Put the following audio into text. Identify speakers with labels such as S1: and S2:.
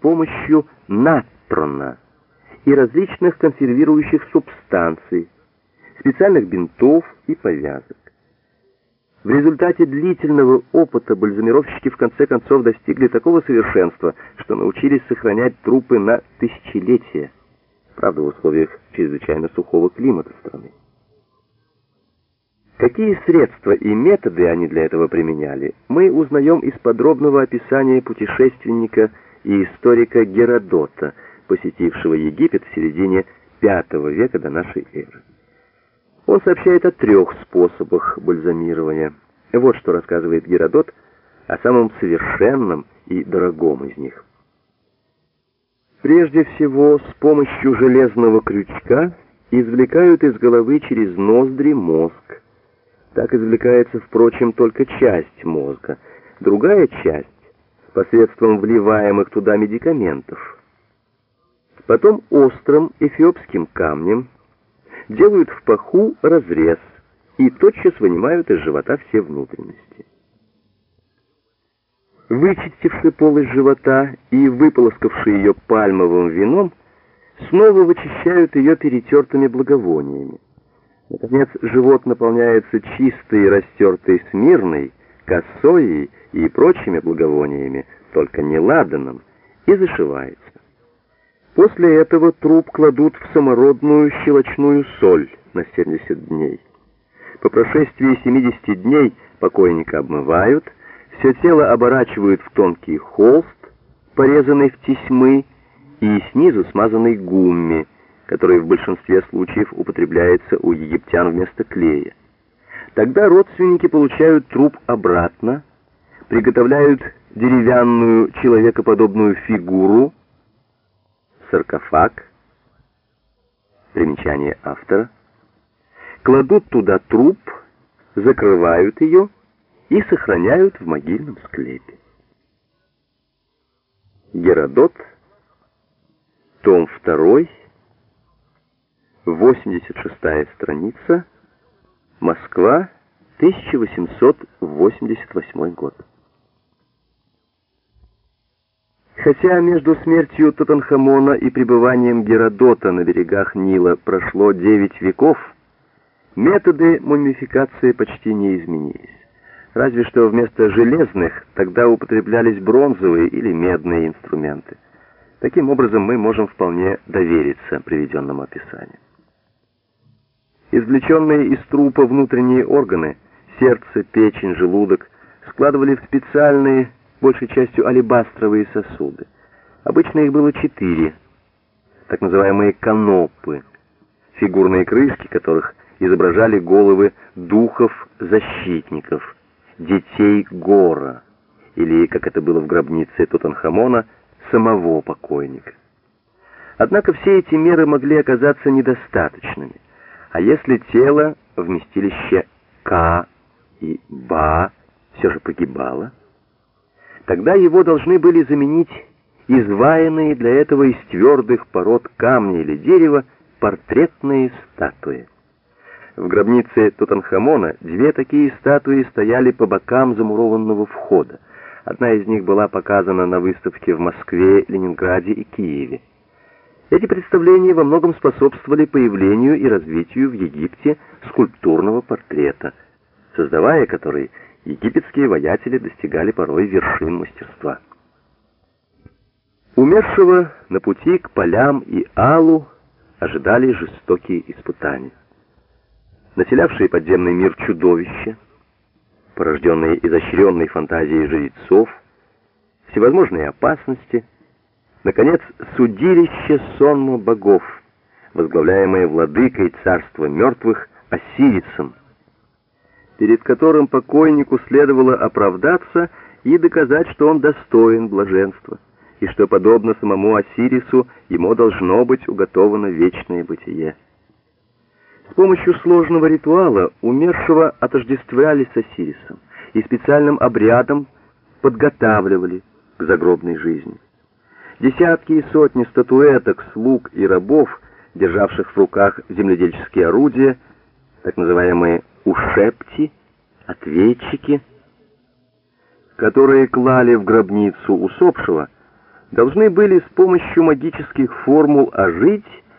S1: помощью натрона и различных консервирующих субстанций, специальных бинтов и повязок. В результате длительного опыта бальзамировщики в конце концов достигли такого совершенства, что научились сохранять трупы на тысячелетия, правда в условиях чрезвычайно сухого климата страны. Какие средства и методы они для этого применяли, мы узнаем из подробного описания путешественника и историка Геродота, посетившего Египет в середине V века до нашей эры. Он сообщает о трех способах бальзамирования. Вот что рассказывает Геродот о самом совершенном и дорогом из них. Прежде всего, с помощью железного крючка извлекают из головы через ноздри мозг. Так извлекается, впрочем, только часть мозга. Другая часть — посредством вливаемых туда медикаментов. Потом острым эфиопским камнем делают в паху разрез и тотчас вынимают из живота все внутренности. Вычистивши полость живота и выполоскавши ее пальмовым вином, снова вычищают ее перетертыми благовониями. Наконец, живот наполняется чистой растертой смирной, косой и прочими благовониями, только не ладаном, и зашивается. После этого труп кладут в самородную щелочную соль на 70 дней. По прошествии 70 дней покойника обмывают, все тело оборачивают в тонкий холст, порезанный в тесьмы, и снизу смазанный гумми, который в большинстве случаев употребляется у египтян вместо клея. Тогда родственники получают труп обратно, приготовляют деревянную человекоподобную фигуру, саркофаг, примечание автора, кладут туда труп, закрывают ее и сохраняют в могильном склепе. Геродот, том 2, 86 страница, Москва, 1888 год. Хотя между смертью Тутанхамона и пребыванием Геродота на берегах Нила прошло 9 веков, методы мумификации почти не изменились. Разве что вместо железных тогда употреблялись бронзовые или медные инструменты. Таким образом, мы можем вполне довериться приведенному описанию. Извлеченные из трупа внутренние органы, сердце, печень, желудок, складывали в специальные большей частью алебастровые сосуды. Обычно их было четыре, так называемые канопы, фигурные крышки которых изображали головы духов-защитников, детей Гора, или, как это было в гробнице Тутанхамона, самого покойника. Однако все эти меры могли оказаться недостаточными, а если тело, вместилище К и Ба, все же погибало, Тогда его должны были заменить изваянные для этого из твердых пород камня или дерева портретные статуи. В гробнице Тутанхамона две такие статуи стояли по бокам замурованного входа. Одна из них была показана на выставке в Москве, Ленинграде и Киеве. Эти представления во многом способствовали появлению и развитию в Египте скульптурного портрета, создавая который египетские воятели достигали порой вершин мастерства. Умершего на пути к полям и Алу ожидали жестокие испытания. Населявшие подземный мир чудовища, порожденные изощренной фантазией жрецов, всевозможные опасности, наконец, судилище сонма богов, возглавляемое владыкой царства мертвых Осирисом, перед которым покойнику следовало оправдаться и доказать, что он достоин блаженства, и что, подобно самому Осирису, ему должно быть уготовано вечное бытие. С помощью сложного ритуала умершего отождествляли с Осирисом и специальным обрядом подготавливали к загробной жизни. Десятки и сотни статуэток, слуг и рабов, державших в руках земледельческие орудия, так называемые ушепти, ответчики, которые клали в гробницу усопшего, должны были с помощью магических формул ожить